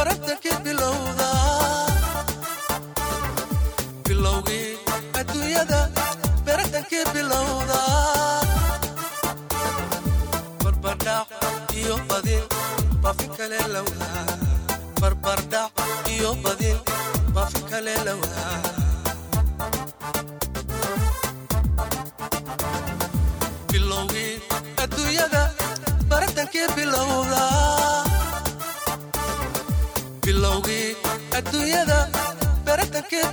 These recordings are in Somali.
baratankii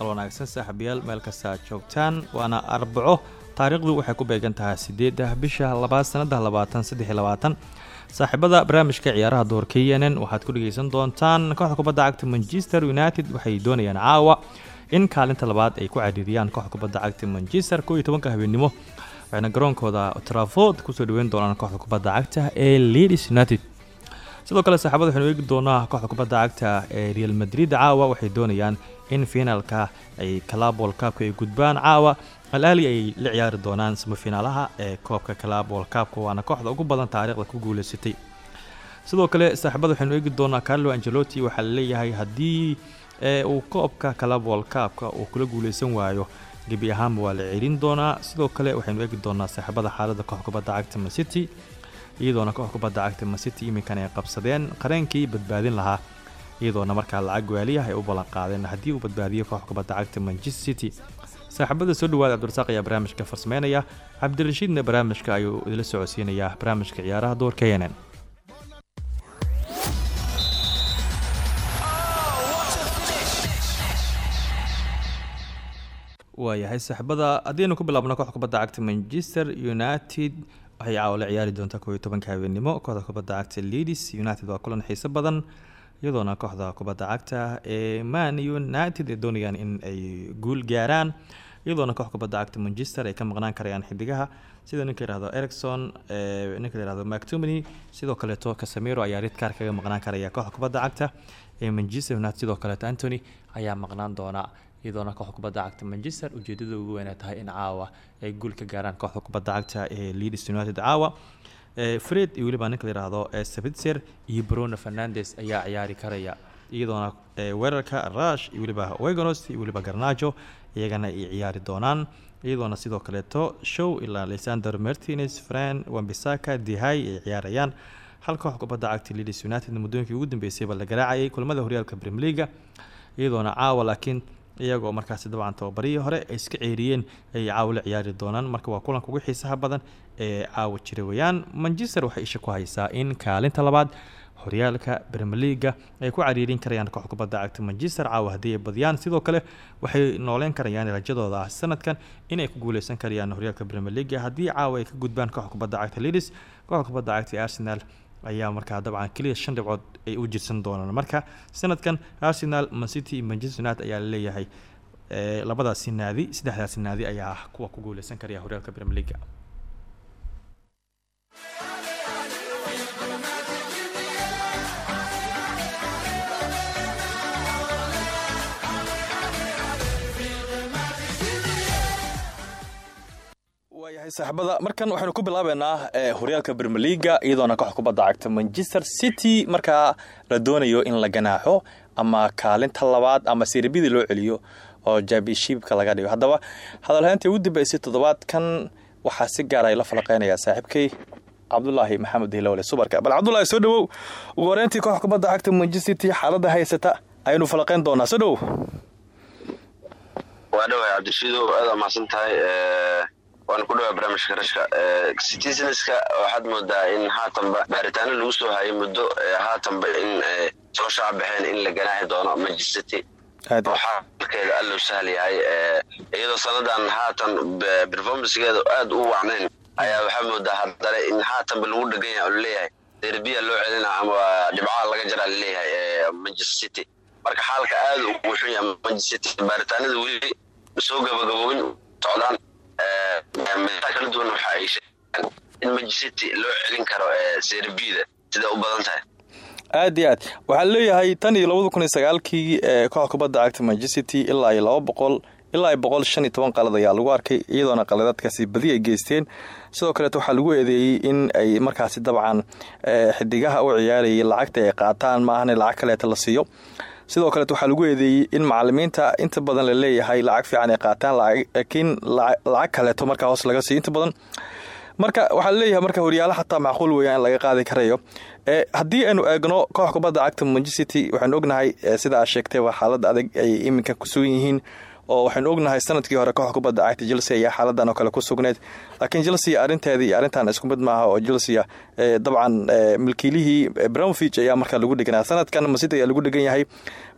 ismaqal wanaagsan saaxiibayaal meel kasta joogtaan waana arbaco. Taariikhdu waxay ku beegan tahay sideedda bisha labaad sanada labaatan saaxiibada barnaamijka ciyaaraha doorka yenen waxaad ku dhegeysan doontaan kooxda kubadda cagta manchester united waxay doonayaan caawa in kaalinta labaad ay ku cariiriyaan kooxda kubadda cagta manchester koo iyo tobanka habeenimo waxayna garoonkooda traford ku soo dhaweyn doonaan kooxda kubadda cagta ee leeds united sidoo kale saaxiibada waxaynu eegi doonaa kooxda kubadda cagta ee real madrid. Caawa waxay doonayaan in finaalka ay calabol kaabka ay gudbaan. Caawa al-ali ay la ciyaari doonaan samafinaalaha ee koobka calabol kaabka waana kooxda ugu badan taariikhda ku guuleysatay. Sidoo kale saaxiibada waxaynu eegi doonaa carlo angelotti waxaa la leeyahay haddii uu koobka calabol kaabka uu kula guuleysan waayo gebi ahaanba waa la celin doonaa. Sidoo kale waxaynu eegi doonaa saaxiibada xaalada kooxda kubadda cagta mancity iyadoona kooxda kubadda cagta mancity iminkan ay qabsadeen qareenkii badbaadin lahaa. Iyadoona markaa lacag waaliyaha ay u ballan qaadeen haddii uu badbaadiyo kooxda kubadda cagta manchester city. Saaxiibada soo dhawaada cabdirasaaq ayaa barnaamijka farsameynaya cabdirashiidna barnaamijka ayuu idila socodsiinayaa barnaamijka ciyaaraha doorka yenen waayahay saaxiibada haddiinu ku bilaabno kooxda kubadda cagta manchester united waxay caawa ciyaari doontaa koob iyo tobanka habeenimo kooxda kubadda cagta leeds united waa kulan xiiso badan iyadoona kooxda kubadda cagta ee man united ay doonayaan in ay guul gaaraan. Iyadoona kooxda kubadda cagta manchester ay ka maqnaan karayaan xidigaha. Sida ninka yihahdo ericson ee ninka yihahdo mactomany sidoo kaleeto casemiro ayaa ridkaar kaga maqnaan karaya kooxda kubadda cagta ee manchester united. Sidoo kaleeto antony ayaa maqnaan doona iyadoona kooxda kubadda cagta manchester ujeedada ugu weyn ay tahay in caawa ay guul gaaraan kooxda kubadda cagta ee leeds united. Caawa fred iyo weliba ninka la yihahdo ee sabitzer iyo bruno fernandes ayaa ciyaari karaya. Iyadoona ee weerarka rush iyo weliba wegonos iyo weliba garnajo iyagana ay ciyaari doonaan. Iyadoona sidoo kaleeto show ilaa alexander martinez fran wambisaka dihay ay ciyaarayaan. Hal koox kubadda cagta leeds united muddooyinkii ugu dambeysayba la garaacayay kulamada horyaalka premier leaga iyadoona caawa laakiin iyagoo markaasi dabcan tababarihii hore ay iska ceeriyeen ay caawa la ciyaari doonaan. Marka waa kulanka ugu xiisaha badan ee caawa jira weyaan manchester waxay isha ku haysaa in kaalinta labaad horyaalka premier leaga ay ku cariirin karayaan koox kubadda cagta manchester. Caawa haddii ay badiyaan sidoo kale waxay nooleyn karayaan rajadooda ah sanadkan inay ku guuleysan karayaan horyaalka premier leaga haddii caawa ay ka gudbaan koox kubadda cagta leeds kooxda kubadda cagta arsenal ayaa markaa dabcan keliya shan dhibcood ay u jirsan doonaan. Marka sanadkan arsenal mancity manchester united ayaa la leeyahay ee labadaasi naadi saddexdaasi naadi ayaa ah kuwa ku guuleysan karaya horyaalka premier saaxiibada markan waxaynu ku bilaabeynaa ee horyaalka leaga iyadoona koox kubadda cagta manchester city. Markaa la doonayo in la ganaaxo ama kaalinta labaad ama siribidii loo celiyo oo jabishiibka laga dhigo. Haddaba hadalhayntii ugu dambeysay toddobaadkan waxaa si gaar ay la falaqeynayaa saaxiibkay cabdulaahi maxamed hilowle subarka. Bal cabdulaahi soo dhowow. Ugu koox kubadda cagta manchester city xaaladda haysata ayaynu falaqeyn doonaa. Soo dhowow. Waa dhawahay cabdishiidow aada mahadsan waan ku dhawaa barnaamijka rashka citizenska. Waxaad moodaa in haatanba baaritaano lagu soo hayay muddo haatanba in soo shaac baxeen in la ganaaxi doono manchester city. Oo xaalkeeda allou sahl yahay iyadoo sanadan haatan performancegeeda aad u wacnayn ayaa waxaa moodaa haddana in haatanba lagu dhegan yahay oo la leeyahay derbiya loo celina ama dhibcaha laga jaraa la leeyahay manchester city. Marka xaalka aad uu xun yahay manchester city baaritaanada weli soo gabagaboobin socdaan kala duwan waxa ay sheegeen in manchester city loo celin karo serbida sida u badan tahay. Aad iyo aad. Waxaa leeyahay tan iyo labada kun iyo sagaalkii ee koox kubadda cagta manchester city ilaa iyo laba boqol ilaa boqol shan iyo toban qalad ayaa lagu arkay iyadoona qaladaadkaasi badi ay geysteen. Sidoo kaleet waxaa lagu eedeeyey in ay markaasi dabcan xidigaha u ciyaarayay lacagta ay qaataan. Maahane lacag kaleeta la siiyo sidoo kaleet waxaa lagu eedeeyey in macalimiinta inta badan la leeyahay lacag fiican ay qaataan laakiin lacag kaleeto markaa hoos laga siiyo inta badan. Marka waxaa la leeyahay marka horyaala xataa macquul weeyaan in laga qaadi karayo. Haddii aynu eegno koox kubadda cagta manchester city waxaynu ognahay sida aad sheegtayba xaalada adag ay iminka ku sugan yihiin oo waxaynu ognahay sannadkii hore koox kubadda cagta chelsea ayaa xaaladan oo kale ku sugneyd laakiin chelsea arrinteeda iyo arrintan isku mid maaha oo chelsea dabcan milkiilihii brownfich ayaa markaa lagu dheganaa sanadkan masity ayaa lagu dhegan yahay.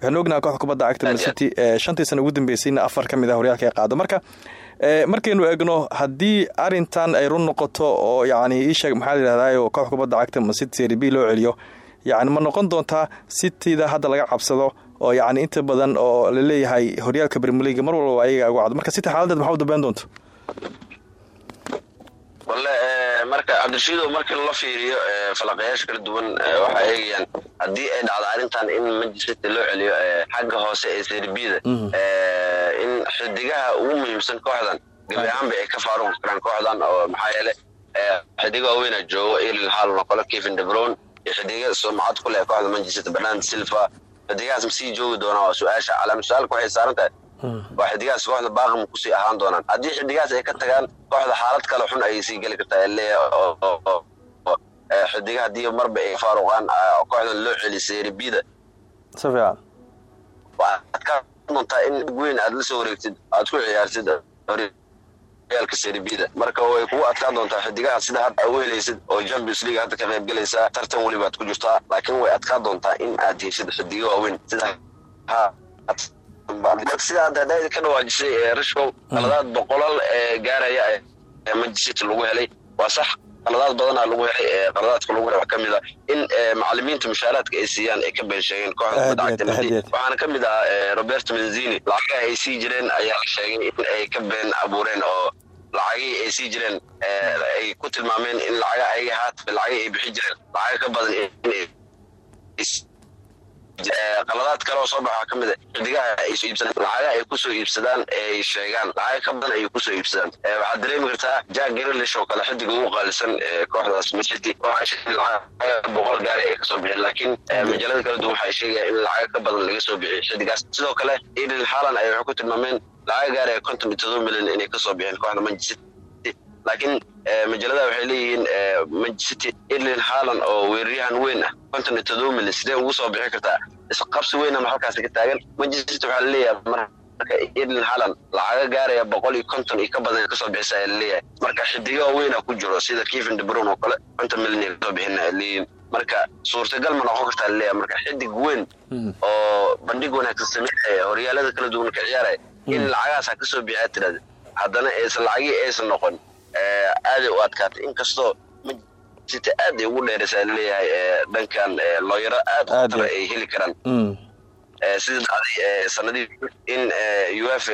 Waxaynu ognahay koox kubadda cagta mancity shantii sana ugu dambeysayna afar ka mid a horyaalka ay qaado. Marka markaynu eegno haddii arintan ay run noqoto oo yani iisheeg maxaa layihahdayo koox kubadda cagta masity seri b loo celiyo yani ma noqon doontaa cityda hadda laga cabsado oo yani inta badan oo la leeyahay horyaalka bermeliga mar walba ayaga ugu cado marka city xaaladeed maxaa u dambeyn doonta walle marka cabdirashiidow markii la fiiriyo falaqayaasha kala duwan waxay eegayaan haddii ay dhacdo arrintan in manchester city loo celiyo xagga hoose ee serbida in xidigaha ugu muhiimsan kooxdan gebi ahaanba ay ka faaruqi karaan kooxdan oo maxaa yeele xidiga waaweyna joogo elin haalan oo kale kevin debron iyo xidiga sumcad ku leh kooxda manchester bernard silva xidigahaas ma sii joogi doonaa? Waa su'aasha calaama su'aalka waxay saaran tahay waa xidigahaas kooxda baaqima ku sii ahaan doonaan. Haddii xidigahaas ay ka tagaan kooxda xaalad kale xun ayay sii geli kartaa. Xidiga haddii marba ay faaruqaan kooxdan loo celi serbida si fiican waxaad ka doontaa in weyn aad la soo wareegtid aad ku ciyaartid serbida marka way kugu adkaan doontaa xidigaha sida hadda u helaysid oo champions league hadda ka qayb galaysaa tartan welibaad ku jirtaa. Laakiin way adkaan doontaa in aad heshid xidigo waaweyn. Sida sida hadda ka dhawaajisay rashkow qaladaad boqolal gaaraya ee manchester lagu helay. Waa sax qaladaad badanaa lagu helay qaladaadka lagu helay waxaa ka mid a in macalimiinta mushaaraadka ay siiyaan ay ka been sheegeen kooxda kubadda cagta waxaana ka mid ah Roberto Mancini lacagaha ay sii jireen ayaa sheegay in ay ka been abuureen oo lacagii ay sii jireen ay ku tilmaameen in lacaga ayaga haata lacagii ay bixi jireen lacaga ka badan qaladaad kale oo soo baxa ka mid a xidigaha ay soo iibsadaan lacaga ay ku soo iibsadaan ay sheegaan lacaga ka badan ayay ku soo iibsadaan. Waxaad dareemi kartaa jack grilish oo kale xidiga ugu qaalisan kooxdaas lacaga boqol gaari ay ka soo bixeen laakiin majaalada kala duwan waxay sheegayaan in lacaga ka badan laga soo bixiyo xidigaas sidoo kale eden haaland ay waxay ku tilmaameen lacaga gaari konton iyo todoba milyan inay ka soo bixeen kooxda manchester laakiin majaalada waxay leeyihiin manchester eden haaland oo weeraryahan weyn ah. Konton iyo todoba milyan sidee ugu soo bixi kartaa? Isqabsi weyn ama halkaasi ka taagan? Manchester waxaa la leeyahay marka eden haaland lacaga gaaraya boqol iyo konton iyo ka badan ka soo bixisa ayaa la leeyahay marka xidiga weyna ku jiro sida kevin debron oo kale konton milyan ka soo bixin ay leeyihiin marka suurtagal ma noqon kartaa la leeyahay marka xidig weyn oo bandhig wanaagsan sameynaya horyaalada kala duwan ka ciyaaraya in lacagahaas ha ka soo bixiya tirada haddana aysan lacagii aysan noqon aaday u adkaatay. Inkastoo city aad ay ugu dheeraysaa la leeyahay dhankan looyaro aad khatara ay heli karaan. Sida dhacday sanadii in uefa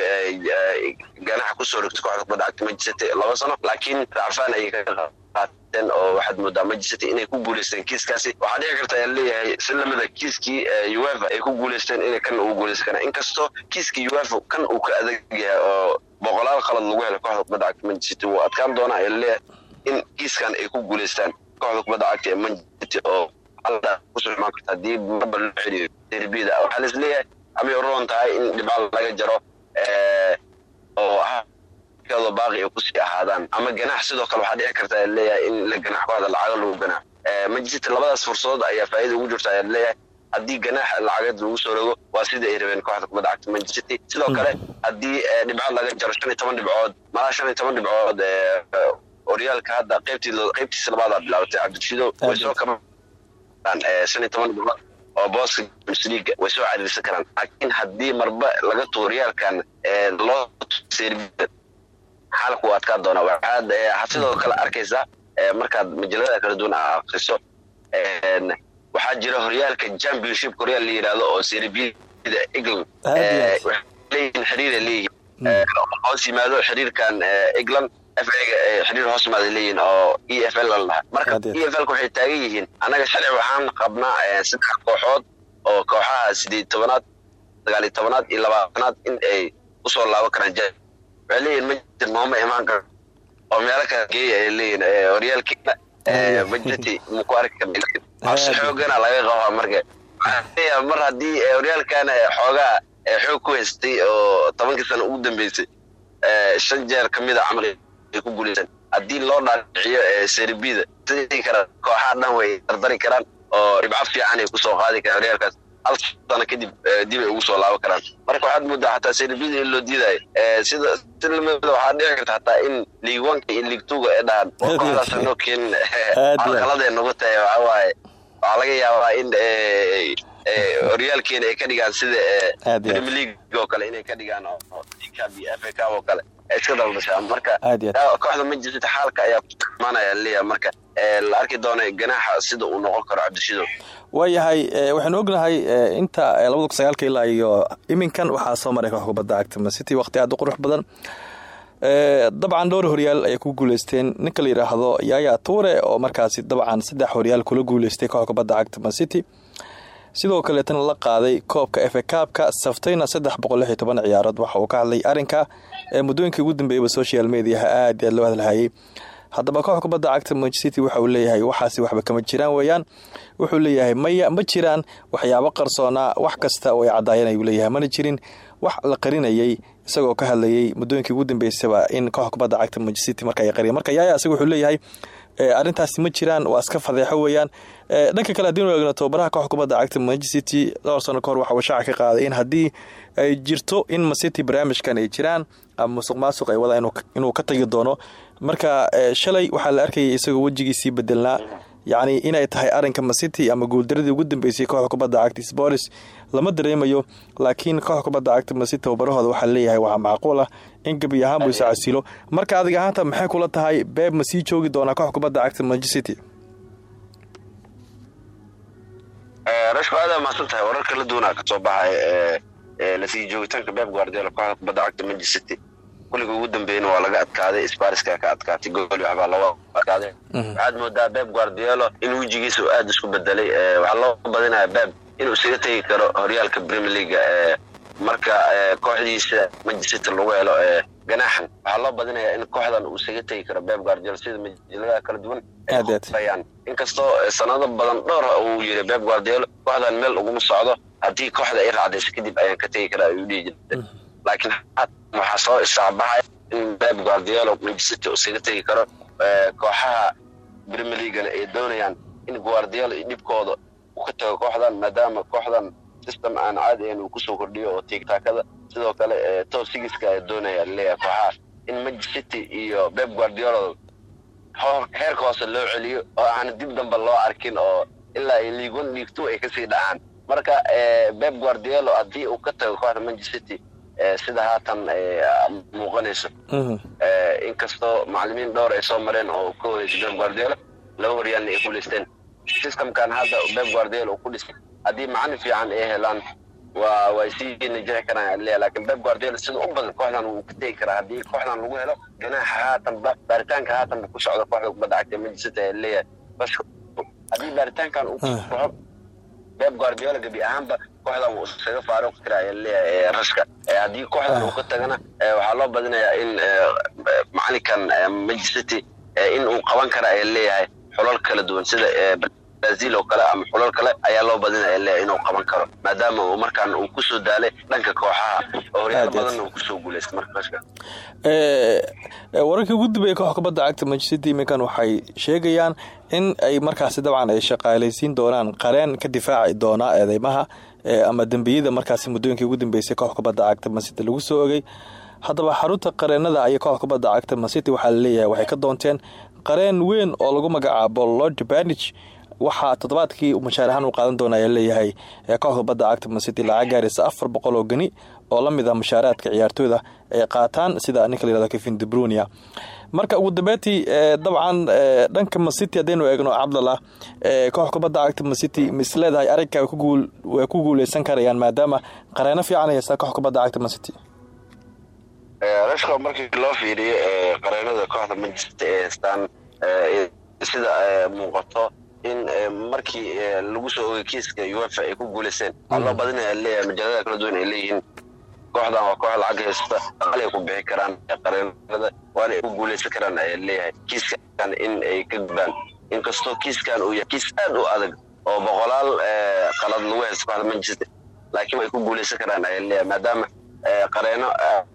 ganaxa ku soo rogtay kooxda kubadda cagta manchester laba sano laakiin racfaan ayay ka qaateen oo waxaad moodaa manchester inay ku guuleysteen kiiskaasi. Waxaa dhici karta ayaa leeyahay si lamida kiiskii uefa ay ku guuleysteen inay kan ugu guuleysan karaan inkastoo kiiskii uefa kan uu ka adag yahay oo boqolaal qalad lagu helay kooxda kubadda cagta manchester wuu adkaan doonaa ayaa la leeyahay in kiiskan ay ku guuleystaan kooxda kubadda cagta ee manchester oo ku soo imaan karta haddii marba loo celiyo derbida waxaa lais leeyahay amay roon tahay in dhibcaal laga jaro oo keedo baaqi ay ku sii ahaadaan. Ama ganaax sidoo kale waxaa dhici karta leeyahay in la ganaax kooxda lacago lagu ganaax manchester city labadaas fursadood ayaa faa'iida ugu jirta ayaa leeyahay. Haddii ganaax lacageed lagu soo rogo waa sida ay rabeen kooxda kubadda cagta manchester city. Sidoo kale haddii dhibcood laga jaro shan iyo toban dhibcood malaha shan iyo toban dhibcood horyaalka hadda qaybtii qaybtiisa labaadaa bilaabatay cabdishido way soo kaba shan iyo toban dhibcood oo booska league way soo cariirsan karaan. Laakiin haddii marba laga tuuro horyaalkan loo xaalku uu adkaa doona waxaad sidoo kale arkaysaa markaad majalada kala duwan aa akriso waxaa jira horyaalka championship horyaal la yidhaahdo oo serbida england. Leeyihin xiriira leeyihiin hoos yimaado xiriirkan england f xiriir hoos yimaada leeyihiin oo e f l la dhaha marka e f lka waxay taagan yihiin annaga sharci waxaan qabnaa saddex kooxood oo kooxaha sideed tobanaad sagaal iyo tobanaad iyo labaatanaad in ay u soo laaban karaan waxay leeyihiin manchester nooma imaan karo oo meelo kala geeya ay leeyihiin horyaalkeena manchester maku arki karna cabsi xoogana laga qabaa marka. Waxaa mar haddii horyaalkana xoogaa xoog ku haystay oo tobankii sano ugu dambeysay shan jeer ka mida camal ay ku guuleysan haddii loo dhaadhiciyo serbida sidii kara kooxaha dhan way dardari karaan oo dhibco fiican ay ku soo qaadi karaan horyaalkaas hal sano kadib dib ay ugu soo laaban karaan. Marka waxaad moodaa xataa serbida in loo diidayo sida si lamida waxaa dhici karta xataa in league oneka iyo league twoga ay dhahaan. Oo kooxdaas noo keenin alqaladay nagu tahay waxaa waaye waxaa laga yaabaa in horyaalkeena ay ka dhigaan sida premier league oo kale inay ka dhigaan cab iyo f a cab oo kale ay iska daldashaa marka kooxda manchester xaalka ayaa kumaanaya leeyahay marka la arki doona ganaaxa sida uu noqon karo cabdishido waayahay waxaanu ognahay inta labada kun sagaalka ilaa iyo iminkan waxaa soo maray koox kubadda cagta. Mancity waqti aad u qurux badan. Dabcan dhowr horyaal ayay ku guuleysteen. Ninka la yidhaahdo yaya tuure oo markaasi dabcan saddex horyaal kula guuleystay koox kubadda cagta mancity sidoo kaleetana la qaaday koobka efe kaabka saftayna saddex boqol ciyaarood waxa uu ka hadlay arrinka muddooyinkii ugu dambeeyaba social mediaha aad aad loo hadlahayay haddaba koox kubadda cagta manchester city waxa uu leeyahay waxaasi waxba kama jiraan weeyaan. Wuxuu leeyahay maya ma jiraan waxyaabo qarsoonaa wax kasta oo ay caddaayeen ayuu leeyahay mana jirin. Wax la qarinayay isagoo ka hadlayay muddooyinkii ugu dambeysaba in koox kubadda cagta manchester city marka ay qariyeen. Marka yaaya isaga wuxuu leeyahay arrintaasi ma jiraan waa iska fadeexo weeyaan. Dhanka kale haddiinu eegno tababaraha koox kubadda cagta manchester city dhowr sano kahor waxa uu shaaca ka qaaday in haddii ay jirto in macity barnaamijkan ay jiraan ama musuq maasuq ay wadaan inuu ka tagi doono marka shalay waxaa la arkayay isagoo wejigiisii bedelnaa yacni inay tahay arinka macity ama guuldaradii ugu dambeysay kooxda kubadda cagta sporis lama dareemayo laakiin kooxda kubadda cagta macity tababarahooda waxaa leeyahay waxaa macquul ah in gebi ahaan buu isa casilo marka adiga ahaanta maxay kula tahay? Beeb ma sii joogi doonaa kooxda kubadda cagta manchester city? Rashko aada mahadsan tahay. Warar kala duwanaa ka soo baxay la sii joogitaanka beeb guardiola kooxda kubadda cagta manchester kuliga ugu dambeeyna waa laga adkaaday. Spariska ka adkaatay gool waxbaa loo adkaaday. Waxaad moodaa beb guardiolo in wejigiisa uu aada isku bedelay waxaa loo badinaya beb inuu isaga tegi karo horyaalka premier leaga marka kooxdiisa manchester lagu helo ganaaxan. Waxaa loo badinayaa in kooxdan uu isaga tegi karo beb guardiolo sida majaladaha kala duwan ayaan inkastoo sanado badan dhowr uu yiri beb guardiolo kooxdan meel uguma socdo haddii kooxda ay raacdayso kadib ayaan ka tegi karaa ayuu dhihi jirtay laakiin waxaa soo isaabaxaya in beb guardiolo manchester isaga tegi karo kooxaha premier leaguena ay doonayaan in guardiolo iyo dhibkooda uu ka tago kooxdan maadaama kooxdan system aan caadi ahayn uu ku soo kordhiyo oo tiigtaakada. Sidoo kale top sigiska ay doonaya leeyahay kooxaha in manchester city iyo beb guardiolo heerka hoose loo celiyo oo aan dib dambe loo arkin oo ilaa league two ay ka sii dhacaan. Marka beb guardiolo haddii uu ka tago kooxda manchester sida haatan muuqanayso. Inkastoo macalimiin dhowr ay soo mareen oo ka horeysay beb guardiola laba horyaalna ay guuleysteen systemkan hadda beb guardiola uu ku dhisay haddii macalin fiican ay helaan waa way sii najixi karaan leeya laakiin beb guardiola sida u badan kooxdan wuu ka tegi karaa. Haddii kooxdan lagu helo ganaaxa haatanba baaritaanka haatanba ku socda kooxda kubadda cagta manchester ee leeyahay bas haddii baaritaankan uu kusoxo beb guardiola gebi ahaanba kooxdan wuu isaga faaruq karaa leeyahay rashka. Haddii kooxdan uu ka tagana waxaa loo badinayaa in macalinkan manchester in uu qaban kara ay leeyahay xulal kala duwan sida brazil oo kale ama xulal kale ayaa loo badinaya le inuu qaban karo. Maadaama uu markaan uu ku soo daalay dhanka kooxaha oo horyaal badanna uu ku soo guuleystay marka ee, wararkii ugu dambeeyay kooxda kubadda cagta manchester city iminkan waxay sheegayaan in ay markaasi dabcan ay shaqaalaysiin doonaan qareen ka difaaci doona eedeymaha. ee, ama dembiyada markaasi muddooyinkii ugu dambeysay kooxda kubadda cagta mancity lagu soo ogay. Haddaba xarunta qareenada ayay kooxda kubadda cagta mancity waxaa la leeyahay waxay ka doonteen qareen weyn oo lagu magacaabo lord banich waxaa toddobaadkii mushaar ahaan u qaadan doona ayaa leeyahay ee kooxda kubadda cagta mancity lacag gaaraysa afar boqol oo geni oo la mid ah mushaaraadka ciyaartooyda ay qaataan sida ninka la yihahdo kevin debrunia marka ugu dambeyntii dabcan dhanka mancity haddaynu eegno cabdallah ee, kooxda kubadda cagta mancity ma is leedahay arrinka way ku guuleysan karayaan maadaama qareeno fiican ay haystaa kooxda kubadda cagta mancity markii loo fiiriyo ee, qareenada kooxda manchester ee haystaan ee, sida muuqato in ee, markii ee, lagu soo ogay kiiska uefa ay ku guuleysteen. Waxaa loo badinaya leeyahay majalada kala duwan ay leeyihiin. Kooxdan waa koox lacag haysta aqal ay ku bixi karaan ee, qareenada waana ay ku guuleysan karaan ayaa leeyahay. Kiiskan in ay ka gudbaan. Inkastoo kiiskan uu yahay kiis aad u adag oo boqolaal ee, qalad lagu haysta kooxda manchester laakiin way ku guuleysan karaan ayaa leeyahay. Maadaama ee, qareeno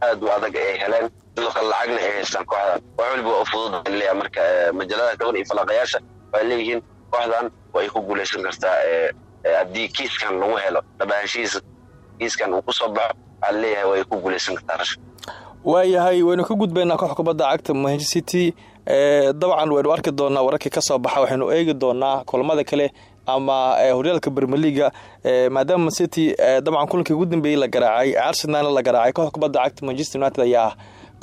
aad u adag ay heleen sidoo kale lacagna ay haystaan kooxdan. Wax waliba waa u fudud leeyahay. Marka ee, majalada kaban iyo falaqayaasha waxay leeyihiin kooxdan way ku guuleysan kartaa ee, ee, haddii kiiskan lagu helo dhabaanshihiisa kiiskan uu ku soo baxo waxaa leeyahay way ku guuleysan kartaa rashka waayahay waynu ka gudbaynaa kooxda kubadda cagta manchester city ee, dabcan waynu arki doonaa wararkii ka soo baxa waxaynu eegi doonaa kulamada kale ama horyaalka bermeliga maadaama city dabcan kulankii ugu dambeeyey la garaacay arsenalna la garaacay kooxda kubadda cagta manchester united ayaa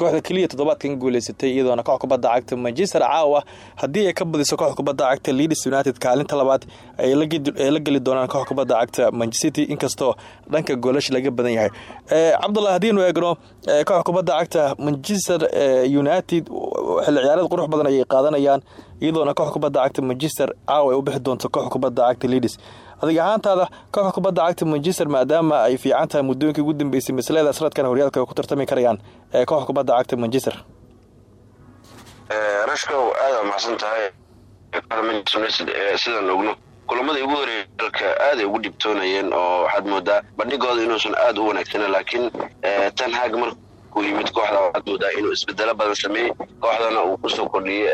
kooxda keliya toddobaadkan guuleysatay iyadoona kooxda kubadda cagta manchester caawa. Haddii ay ka badiso kooxda kubadda cagta leeds united kaalinta labaad ay la geli doonaan kooxda kubadda cagta manchester city inkastoo dhanka goolasha laga badan yahay. Eh, cabdullah haddiinu eegno eh, kooxda kubadda cagta manchester eh, united xilli ciyaareed qurux badan ayay qaadanayaan iyadoona kooxda kubadda cagta manchester caawa ay u bixi doonto kooxda kubadda cagta leeds adig ahaantaada kooxda kubadda cagta manchester maadaama ay fiican tahay muddooyinkii ugu dambeysay maslada sanadkan horyaalka ku tartami karayaan ee kooxda kubadda cagta manchester. Rashkow aad aa maxsan tahay sidaan ogno. Kulamadii ugu horeeyay dalka aad ay ugu dhibtoonayeen oo waxaad moodaa bandhigooda inuusan aad u wanaagsanen laakiin ten hag markuu yimid kooxda waxaad moodaa inuu isbedelo badan sameeyey kooxdana uu ku soo kordhiyey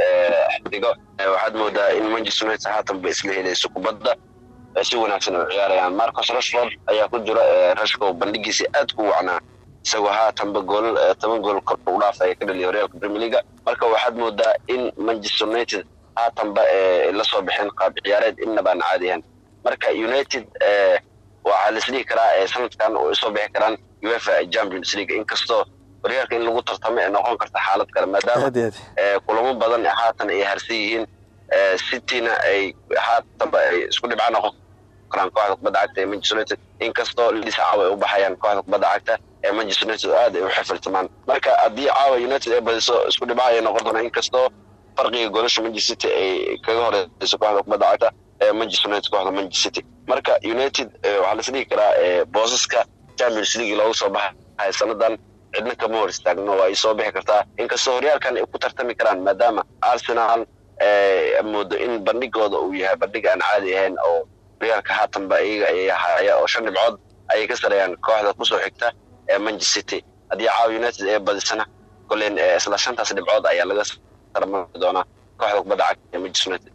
xidigo waxaad moodaa in manchester united haatan ba isla helayso kubadda si wanaagsan u ciyaarayaan. Marcos rashford ayaa ku jira rashkow bandhigiisa aad ku wacnaa isagoo haatanba gool eh, toban gool kor u dhaaf ay ka dhaliyay horyaalka premier leaga marka waxaad moodaa in manchester united haatanba la soo bixin qaab ciyaareed innaba aan caadi ahayn. Marka united waxaa la isdhihi karaa sanadkan oo isoo bixi karaan uefa champions league. Inkastoo horyaalka in lagu tartamo ay noqon karta xaalad kale maadaama kulamo badan ee haatan ay harsan yihiin cityna ay haatanba ay isku dhibca noqon karaan kooxda kubadda cagta ee manchester united. Inkastoo lidis caawa ay u baxayaan kooxda kubadda cagta ee manchester united aad ay u xifiltamaan marka haddii caawa united ay badiso isku dhibca ayay noqon doonaa inkastoo farqiga goolasha manchester city ay kaga horeyso kooxda kubadda cagta ee manchester united kooxda manchester city. Marka united eh, waxaa la karaa eh, boosaska champions league loogu soo baxay sanadan cidna kama hor istaagno ay soo bixi kartaa. Inkastoo horyaalkan ay ku tartami karaan maadaama arsenal eh, moodo in bandhigooda uu yahay bandhig aan caadi ahayn oo horyaalka haatanba iyaga ayay haya oo shan dhibcood ayay ka sareeyaan kooxda ku soo xigta ee manchester city. Haddii caawa united ee badisana kolen eh, isla shantaas dhibcood ayaa laga sarmari doonaa kooxda kubadda cagta ee manchester united.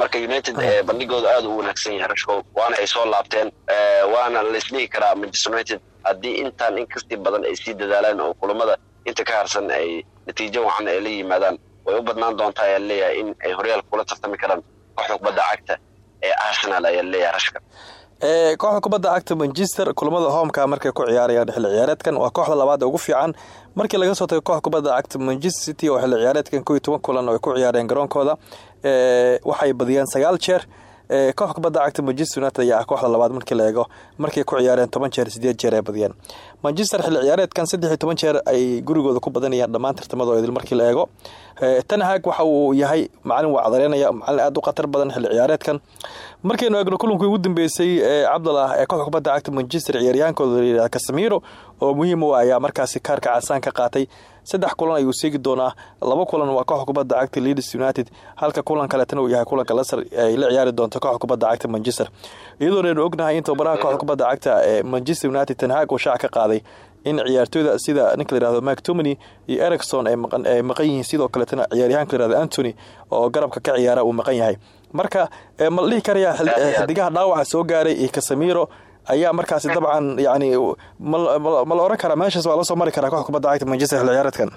Marka united eh, bandhigooda aad u wanaagsan yahay rashkow waana ay soo laabteen eh, waana la isdhihi karaa manchester united haddii intaan in kastii badan ay sii dadaalaan oo kulamada inta ka harsan ay natiijo wacan ay la yimaadaan. Way u badnaan doontaa ayaa leeyahay in ay horyaalka kula tartami karaan kooxda kubadda cagta ee arsenal ayaa leeyahay rashka kooxda kubadda cagta manchester kulamada hoomka markay ku ciyaarayaan xilli ciyaareedkan waa kooxda labaad ee ugu fiican. Markii laga soo tago kooxda kubadda cagta manchester city oo xilli ciyaareedkan koo iyo toban kulan oo ay ku ciyaareen garoonkooda. Waxay badiyeen sagaal jeer ee kooxda kubadda cagta manchester united ayaa ah kooxda labaad markii la eego markay ku ciyaareen toban jeer sideed jeer ay badiyeen. Manchester xilli ciyaareedkan saddex iyo toban jeer ay gurigooda ku badanayaan dhammaan tartamadooda idil markii la eego. Ee ten hag waxa uu yahay macalin waa cadareynaya macalin aad u khatar badan xilli ciyaareedkan. Markaynu eegno kulankii ugu dambeysay ee cabdallah ee kooxda kubadda cagta manchester ciyaaryahaankooda layidhahda casemiro oo muhiim u ah ayaa markaasi kaarka casaan ka qaatay. Saddex kulan ayuu seegi doonaa. Laba kulan waa kooxda kubadda cagta leeds united halka kulan kaleetana uu yahay kulanka leicester ay la ciyaari doonto kooxda kubadda cagta manchester. Iyadoonaynu ognahay in tababaraha kooxda kubadda cagta ee manchester united tenhaag uu shaac ka qaaday in ciyaartooyda sida ninka la yihahdo mactomany iyo ericson ay maqan yihiin. Sidoo kaleetana ciyaaryahanka la yihahdo antony oo garabka ka ciyaara uu maqan yahay. Marka eh, ma la dhihi karayaa xidigaha dhaawaca soo gaaray iyo casemiro ayaa markaasi dabcan yani ma la oran karaa meeshaas waa la soo mari karaa kooxda kubadda cagta manchester xilli ciyaareedkan.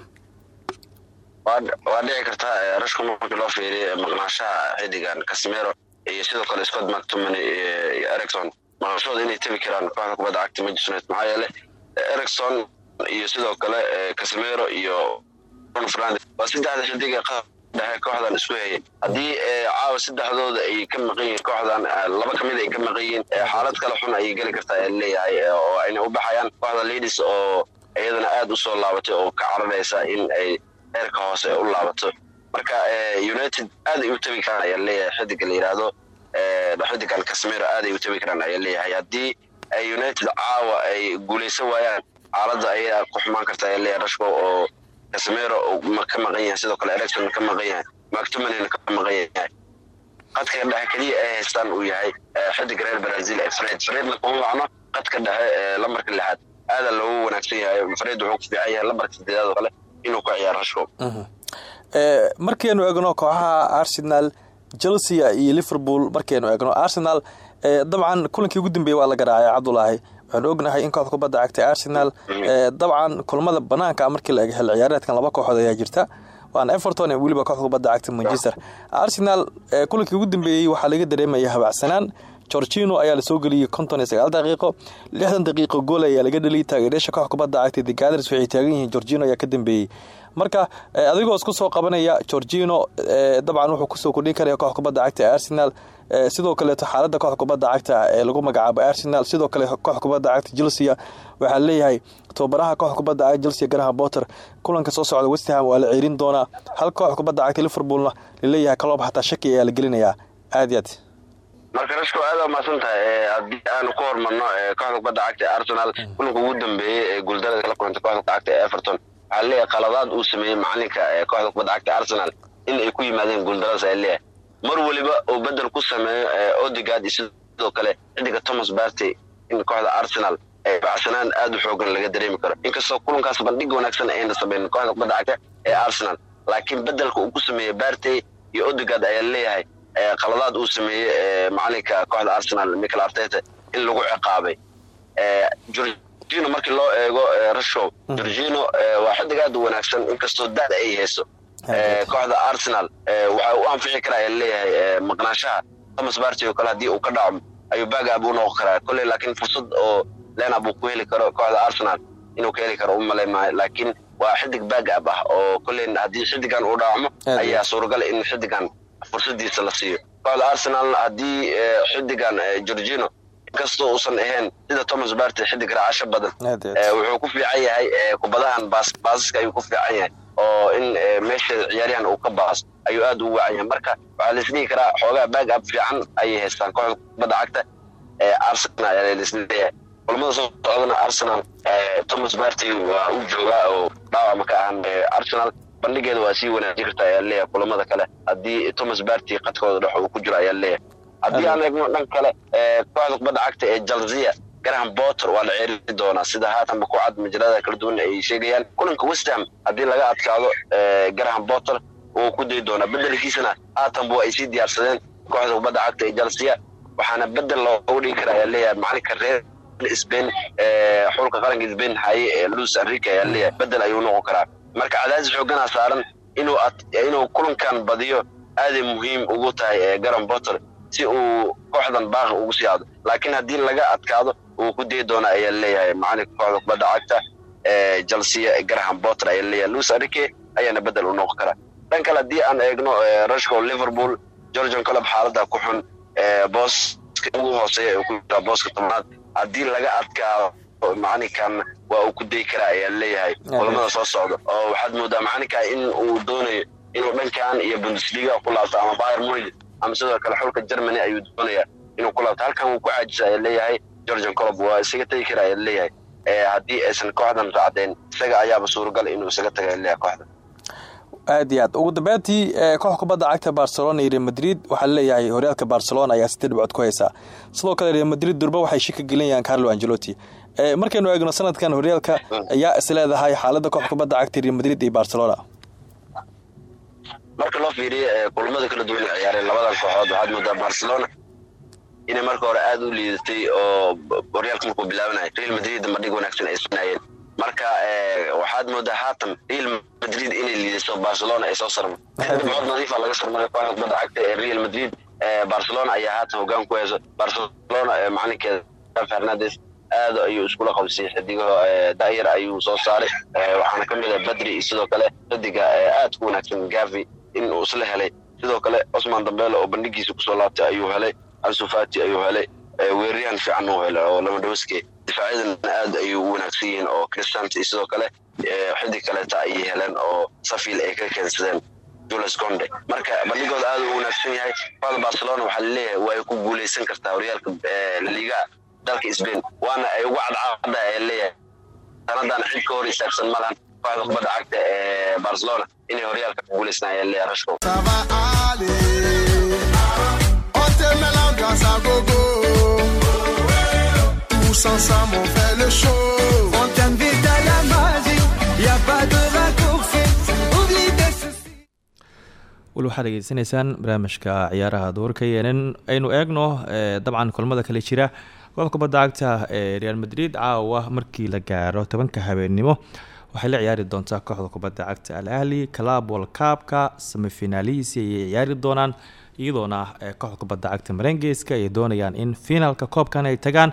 Waa dhici kartaa rashka markii loo fiiriyo maqnaanshaha xidigan casimero iyo sidoo kale scott mactomany iyo ericson maqnashooda inay tabi karaan kooxda kubadda cagta manchester united maxaa yeele ericson iyo sidoo kale casimero iyo bruno fernandes. Waa saddexda xidig ee qaab dhexe kooxdan isku hayay. Haddii eh, caawa saddexdooda ay ka maqan yihiin kooxdan eh, laba ka mid ay ka maqan yihiin eh, xaalad kale xun ayay geli kartaa ee leeyahay oo ayna u baxayaan. Kooxda leadis oo iyadana aada u soo laabatay oo ka cararaysa in ay heerka hoose u laabato. Marka united aad ay u tabi karaan ayaa leeyahay xidiga la yidhaahdo xidigan casimiro aad ay u tabi karaan ayaa leeyahay. Haddii united caawa ay guuleysan waayaan xaaladda ayaa ku xumaan karta ayaa leeyahay rashko oo casimiro ma ka maqan yahay sidoo kale ericson ka maqan yahay mactomanina ka maqan yahay. Qadka dhexe keliya ay haystaan uu yahay eh, xidig reer brazil ee fred fredna kuma wacno? Qadka dhexe ee lambarka lixaad aada loogu wanaagsan yahay. Fred wuxuu ku fiican yahay lambarka sideedaad oo kale inuu ka ciyaaro rashko Eh, markaynu eegno kooxaha arsenal chelsea iyo liverpool markaynu eegno. Arsenal eh, dabcan kulankii ugu dambeeyey waa la garaacay cabdulaahi waxaanu ognahay in kooxda kubadda cagtay arsenal dabcan kulamada banaanka ah markii la xilli ciyaareedkan laba kooxood ayaa jirta. Waana everton weliba kooxda kubadda cagta manchester. Arsenal kulankii ugu dambeeyey waxaa laga dareemaya habacsanaan gorgino ayaa la soo geliyey konton iyo daqiiqo. Lixdan daqiiqo gool ayaa laga dheliyay taageereyaasha koox kubadda cagtay the gathers waxay taagan yihiin gorgino ayaa ka dambeeyey marka adigoo isku soo qabanaya gorgino dabcan wuxuu ku soo kordhin karaya koox cagta arsenal sidoo kaleeto xaaladda koox kubadda cagta ee lagu magacaabo arsenal sidoo kale koox kubadda cagta chelsea waxaa leeyahay tababaraha koox kubadda cagta chelsea graham potter. Kulanka soo socda westham waa la ceerin doonaa. Hal koox kubadda cagta liverpoolna la leeyahay kaloob xataa shaki ayaa la gelinayaa aad aad. Marka rashko aad umaasan tahay eh, haddii aanu ku hormarno eh, kooxda kubadda cagta ee arsenal kulanka ugu dambeeyey ee guuldarada kala kulantay kooxda kubadda cagta ee everton. Waxaa leeyahay qaladaad uu sameeyey macalinka kooxda kubadda cagta arsenal in ay ku yimaadeen guuldaradaas ayaa leeyahay mar weliba uu bedel ku sameeyo eh, odegaard iyo sidoo kale xidiga thomas barty in kooxda arsenal bacsanaan aad u xoogan laga dareemi karo. Inkastoo kulankaas bandhig wanaagsan ayna sameyn kooxda kubadda cagta ee arsenal laakiin bedelka uu ku sameeyey barty iyo odegaard ayaa leeyahay eh, qaladaad uu sameeyey eh, macalinka kooxda arsenal michael arteta in lagu ciqaabay. Eh, Jorginho markii loo eego eh, rashow Jorginho eh, waa xidig aad u wanaagsan inkastoo da'da ay hayso. eh, kooxda arsenal. Eh, waxa u anfici karaa leeyahay eh, maqnaanshaha thomas barty oo kale haddii uu ka dhaco ayuu baagab u noqon karaa. Kolley laakiin fursad oo lenab uu ku heli karo kooxda arsenal inuu ka heli karo u malay maayo. Laakiin waa xidig baagab ah oo kolley haddii xidigan uu dhaacmo ayaa suuragal in xidigan fursadiisa la siiyo. Kooxda arsenal haddii eh, xidigan eh, Inkastoo uusan ahayn sida thomas barty xidig raacasho badan Eh, wuxuu ku fiican yahay eh, kubadahan baas baasaska ayuu ku fiican yahay oo in eh, meesha ciyaaryahan uu ka baas ayuu aad ugu wacan yahay. Marka waxaa laisdhihi karaa xoogaa baag ab fiican ayay haystaan kooxda kubadda cagta ee arsenal ayaa laisleeyahay kulamada soo socdana arsenal thomas barty waa u joogaa oo dhaawac ma ka ahan arsenal. Bandhigeeda waa sii wanaajin karta ayaa leeyahay kulamada kale. Haddii thomas barty qadkooda dhex uu ku jiro ayaa leeyahay haddii aan eegno dhan kale eh, kooxda kubadda cagta ee jalzia graham potter waa la ceeri doonaa. Sida haatanba ku cad majalada kala duwan ay sheegayaan kulanka westham haddii laga adkaado eh, graham potter wuu ku dayi doonaa. Bedelkiisana haatanba waa ay sii diyaarsadeen kooxda kubadda cagta ee jalzia waxaana bedel loogu dhigi karaa ayaa leeyahay macalinka reer spain eh, xulka qaranka spain haye ee luis enrique ayaa leeyahay. Bedel ayuu noqon karaa. Marka cadaadis xooganaa saaran inuu kulankan badiyo aaday muhiim ugu tahay garan potter si uu kooxdan baaqi ugu sii aado. Laakiin haddii laga adkaado uu ku dayi doona ayaa leeyahay macalinka kooxda kubadda cagta ee chelsea graham potter ayaa leeyahay. Luis enrique ayaana bedel u noqon karaa. Dhan kale haddii aan eegno eh, rashko liverpool georgian club xaalada ku xun eh, booska ugu hooseeya ee ku jira booska tobnaad. Haddii laga adkaado macalinkan waa uu ku dayi karaa ayaa leeyahay. Kulamada soo socda. Oo waxaad moodaa macalinka in uu doonayo inuu dhankan iyo bundesliga ku laabto ama bayern munich ama sidoo kale xulka germany ayuu doonaya inuu ku laabto. Halkan wuu ku caajisa ayaa leeyahay. Georgian club waa isaga tegi kara ayaa leeyahay. Ee haddii aysan kooxdan raacdeen isaga ayaaba suuragal inuu isaga taga leeyahay kooxda. Aad iyo aad. Ugu dambeyntii ee, koox kubadda cagta barcelona iyo real madrid waxaa leeyahay horyaalka barcelona ayaa sideed dhibcood ku haysaa sidoo kale real madrid durba waxay shika gelinayaan carlo angelotti Ee, markaynu eegno sanadkan horyaalka ayaa is leedahay xaaladda koox kubadda cagta real madrid iyo barcelona marka loo fiiriyo ee, kulamada kala duwan ee ciyaareen labadan kooxood waxaad moodaa barcelona. Inay marka hore aad u liidatay oo horyaalka markuu bilaabanaya real madrid bandhig wanaagsan ay sugnaayeen. Marka ee, waxaad moodaa haatan real madrid inay liidayso barcelona ay soo sarmo dhibcood nadiifa laga sarmaray kooxda kubadda cagta ee real madrid. Ee, barcelona ayaa haatan hogaan ku hayso barcelona ee macalinkeeda fernandes aad ayuu iskula qabsay xidigaho da'yar ayuu soo saaray. Waxaana ka mid ah badri sidoo kale xidiga ee, aad ku wanaagsan gavi in uu isla helay. Sidoo kale cosman dambele oo bandhigiisa ku soo laabtay ayuu helay. Ansu fati ayuu helay. Ee, weeraryahan fiican uu helay oo lamadhowski difaacyadana aad ayuu u wanaagsan yihiin oo cristante iyo sidoo kale ee, xidig kaleeta ayay heleen oo safil ay ka keensadeen julius conde marka bandhigooda aad u wanaagsan yahay. Kooxda barcelona waxaa la leeyahay waa ay ku guuleysan kartaa horyaalka ee, la liga. Dalka spain waana ay ugu cadcada ee leeyahay. Sanadan cid ka hor istaagsan malahan kooxda kubadda cagta ee barcelona inay horyaalka ku guuleysanayeen leeyahay rashko Ça va aller. On te met l'ambiance à gogo. Tous ensemble, on fait le show. On t'invite à la magie, y a pas de raccourci. Oublie tes soucis. weli waxaad dhegeysanaysaan barnaamijka ciyaaraha duurka yeenen aynu eegno ee, dabcan kulamada kale jira kooxda kubadda cagta ee real madrid caawa markii la gaaro tobanka habeennimo waxay la ciyaari doontaa kooxda kubadda cagta al ahli club world cupka semifinaalihisi ayay ciyaari doonaan iyadoona kooxda kubadda cagta marengeska ay doonayaan in finaalka koobkan ay tagaan.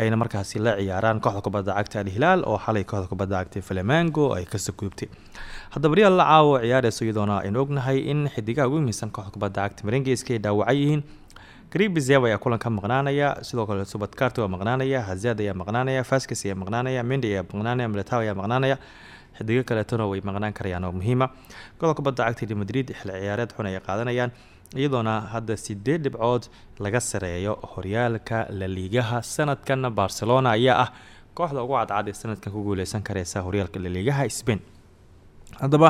Ayna markaasi la ciyaaraan kooxda kubadda cagta al hilaal oo xalay kooxda kubadda cagta flamengo ay ka soo gudubtay haddaba real la caawo ciyaarayso iyadoona aynu ognahay in xidigaha ugu muhiimsan kooxda kubadda cagta marengeska ay dhaawacan yihiin gribizev ayaa kulan ka maqnaanaya sidoo kale subadkarti waa maqnaanaya hazad ayaa maqnaanaya faskes ayaa maqnaanaya mendi ayaa maqnaanaya militaw ayaa maqnaanaya. Xidigo kaleetona way maqnaan karayaan oo muhiima. Kooxda kubadda cagta real madrid xilli ciyaareed xun ay qaadanayaan iyadoona hadda sideed dhibcood laga sareeyo horyaalka la liigaha sanadkan barcelona ayaa ah kooxda ugu cadcad ee sanadkan ku guuleysan kareysa horyaalka la liigaha spain haddaba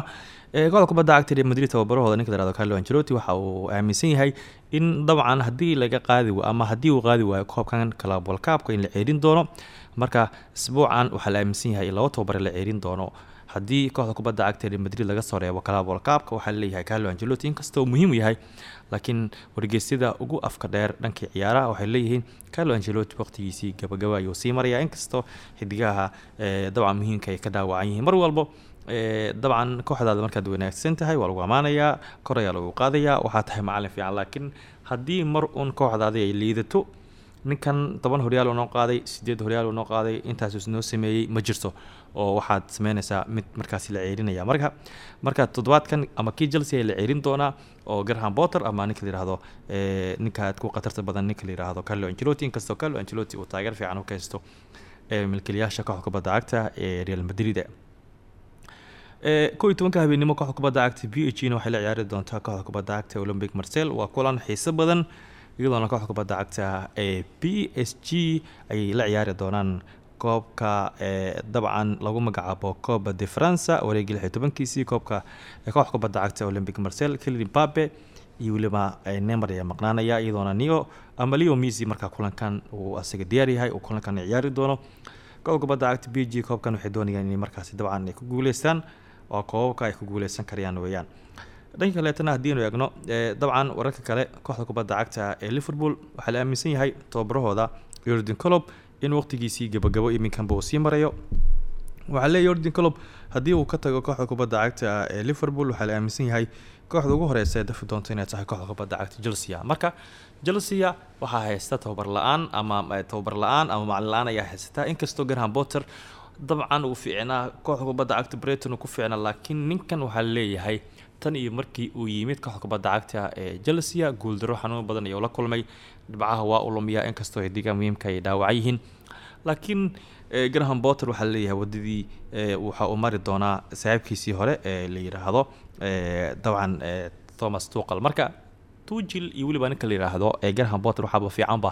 kooxda kubadda cagta real madrid tababarahooda ninka la yihahdo carlo ancelotti waxa uu aaminsan yahay in dabcan haddii laga qaadi ama haddii uu qaadi waayo koobkan world cupka in la ceerin doono. Marka isbuucan waxaa la aaminsan yahay laba tababare la ceerin doono. Haddii kooxda kubadda cagta real madrid laga soo reebo world cupka waxaa la leeyahay carlo ancelotti inkastoo uu muhiim yahay laakiin wargeysyada ugu afka dheer dhankii ciyaaraha waxay leeyihiin carlo ancelotti waqtigiisii gabagaba ayuu sii maraya inkastoo xidigaha dabcan muhiimka ay ka dhaawacan yihiin. Mar walbo dabcan kooxdaada markaad wanaagsan tahay waa lagu ammaanayaa kor ayaa lagu qaadayaa waxaa tahay macalin fiican. Laakiin haddii mar uun kooxdaadi ay liidato ninkan toban horyaal noo qaaday sideed horyaal noo qaaday intaas noo sameeyey ma jirto. Oo waxaad sameynaysaa mid markaasi la ceerinaya. Marka marka toddobaadkan ama kii chelsea la ceerin doonaa oo graham potter ama ninka la yihahdo ee, ninka aad ku khatarta badan ninka la yihahdo carlo ancelotti. Inkastoo carlo ancelotti uu taageer fiican u kaysto ee milkiilayaasha kooxda kubadda cagta ee real madrid kow iyo tobanka habeenimo kooxda kubadda cagta b h waxay la ciyaari doontaa kooxda kubadda cagta olympic marcel waa kulan xiiso badan iyadoona kooxda kubadda cagta ee b s ayay la ciyaari doonaan koobka dabcan lagu magacaabo coba de franca wareegii lix iyo tobankiisii koobka kooxda kubadda cagta olympic marcel kelly mbabe iyo weliba ee, neymar ayaa maqnaanaya iyadoona neo ama leo misi markaa kulankan uu asaga diyaar yahay uu kulankan ciyaari doono. Kooxda kubadda cagta b koobkan waxay doonayaan inay markaasi dabcan ay ku guuleystaan oo koobabka ay ku guuleysan karayaan weeyaan. Dhanka kaleetana haddiinu eegno ee, dabcan wararka kale kooxda kubadda cagta ee liverpool waxaa la aaminsan yahay tababarahooda jordan colob in waqtigiisii gabagabo iminkanba uu sii marayo waxaa leeyahy jordan colob haddii uu ka tago kooxda kubadda cagta ee liverpool waxaa la aaminsan yahay kooxda ugu horeysa ee dafi doonto inay tahay kooxda kubadda cagta chelsea marka chelsea waxaa haysta tababar la'aan ama eh, tababar la'aan ama macalin la'aan ayaa haysata. Inkastoo graham potter dabcan uu fiicnaa kooxda kubadda cagta breton uu ku fiicnaa laakiin ninkan waxaa leeyahay tan iyo markii uu yimid kooxda kubadda cagta ee chelsea guuldaro xanuun badan ayuu la kulmay. Dhibcaha waa u inkastoo xidiga muhiimka ay dhaawacan yihiin. Laakiin graham potter waxaa leeyahay wadadii waxa uu mari doonaa saaxiibkiisii hore ee la yidhaahdo dabcan thomas tuqal marka tujil iyo weliba ninka la yidhaahdo ee graham potter waxaaba fiicanba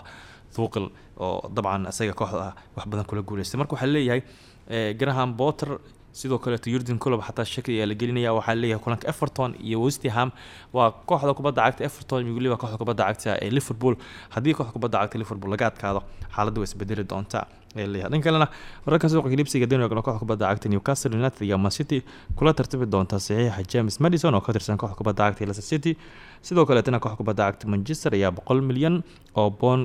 thuuqil oo dabcan isaga kooxda ah wax badan kula guuleystay. Marka waxaa leeyahay graham potter sidoo kaleeto yurden colob xataa shaki ayaa la gelinaya. Waxaa leeyahay kulanka everton iyo westham waa kooxda kubadda cagta everton iyo kooxda kubadda cagta ee liverpool. Haddii kooxda kubadda cagta liverpool laga adkaado xaaladda way isbedeli leeyahay. Dhan kalena wararka suuqa hilibsiga denogna kooxda kubadda cagta newcastle united iyo man city kula tartami doonta saxiixa james madison oo ka tirsan kooxda kubadda cagta leicester city. Sidoo kaleetana kooxda kubadda cagta manchester ayaa boqol milyan oo boon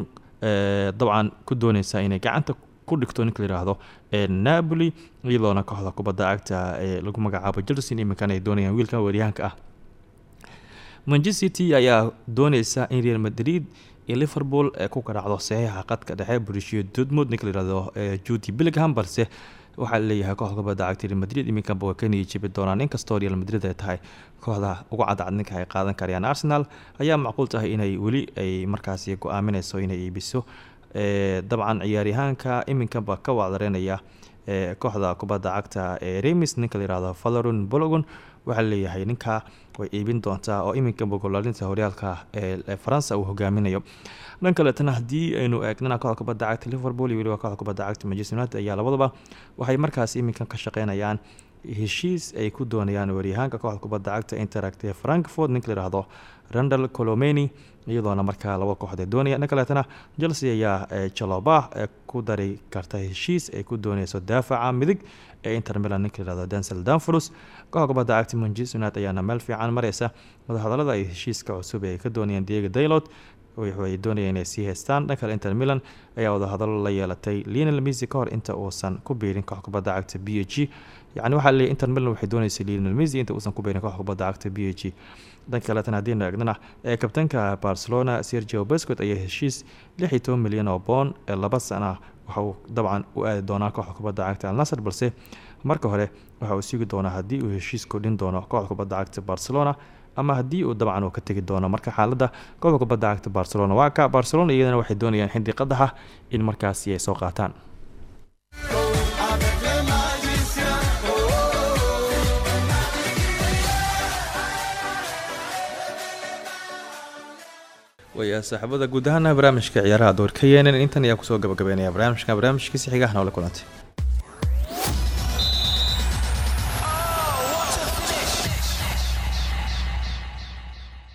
dabcan ku dooneysa inay gacanta ku dhigto ninka la yidhaahdo ee napoli iyadoona kooxda kubadda cagta ee lagu magacaabo chelsea iminkan ay doonayaan wiilkan weeryahanka ah. Manchester city ayaa dooneysa in real madrid iyo liverpool ee ku garaacdo saxiixa qadka dhexe borussia dortmund ninka la yihahdo ee judy billingham balse waxaa leeyahay kooxda kubadda cagta real madrid iminkanba way ka niyi jibi doonaan. Inkastoo real madrid ay tahay kooxda ugu cadcad ninka ay qaadan karayaan arsenal ayaa macquul tahay inay weli ay markaasi go'aamineyso inay iibiso dabcan ciyaaryahaanka iminkanba ka wacdareynaya kooxda kubadda cagta ee remis. Ninka la yihahdo valoron bologon waxaa leeyahay ninka way iibin doontaa oo iminkanba golaalinta horyaalka ee faransa uu hogaaminayo. Dhan kaleetana haddii aynu eegnana kooxda kubadda cagta liverpool iyo weliba kubadda cagta manchester united ayaa labadaba waxay markaas iminkan ka shaqeynayaan. Heshiis ay ku doonayaan weeryahaanka kooxda kubadda cagta interact ee frankfort ninka la yihahdo randal colomeni iyadoona markaa laba kooxood ay doonayaan dhan kaleetana chelsea ayaa jaloba ku dari karta heshiis ay ku dooneyso daafaca midig ee inter milan. Ninka yihahdo dancel danfrus kooxda kubadda cagta manchester united ayaana meel fiican mareysa wadahadalada ay heshiiska cusub ay ka doonayaan diego daylot waxay doonayaan inay sii haystaan. Dhan kale inter milan ayaa wadahadalo la yeelatay lionel messi ka hor inta uusan ku biirin koox kubadda cagta b h g. Leeyahy inter milan waxay dooneysay lionel messi inta uusan ku biirin koox cagta b dhanka kaleetana haddiinu eegnana ee kabtanka barcelona sergio bescot ayaa heshiis lix iyo toban milyan oo boon ee laba sana waxa uu dabcan u aadi doonaa kooxda kubadda cagta alnasar balse marka hore waxa uu sugi doonaa haddii uu heshiis kordhin doono kooxda cagta barcelona ama haddii uu dabcan uu ka tegi doono marka xaaladda kooxda kubadda cagta barcelona. Waa ka barcelona iyadana waxay doonayaan xindiqadaha in markaasi ay soo qaataan. Avec les magiciens, waya saaxiibada guud barnaamijka ciyaaraha door ka yeenan intan ayaa ku soo gabagabeynaya. Barnaamijka barnaamijkiisi xigaha noola kulantay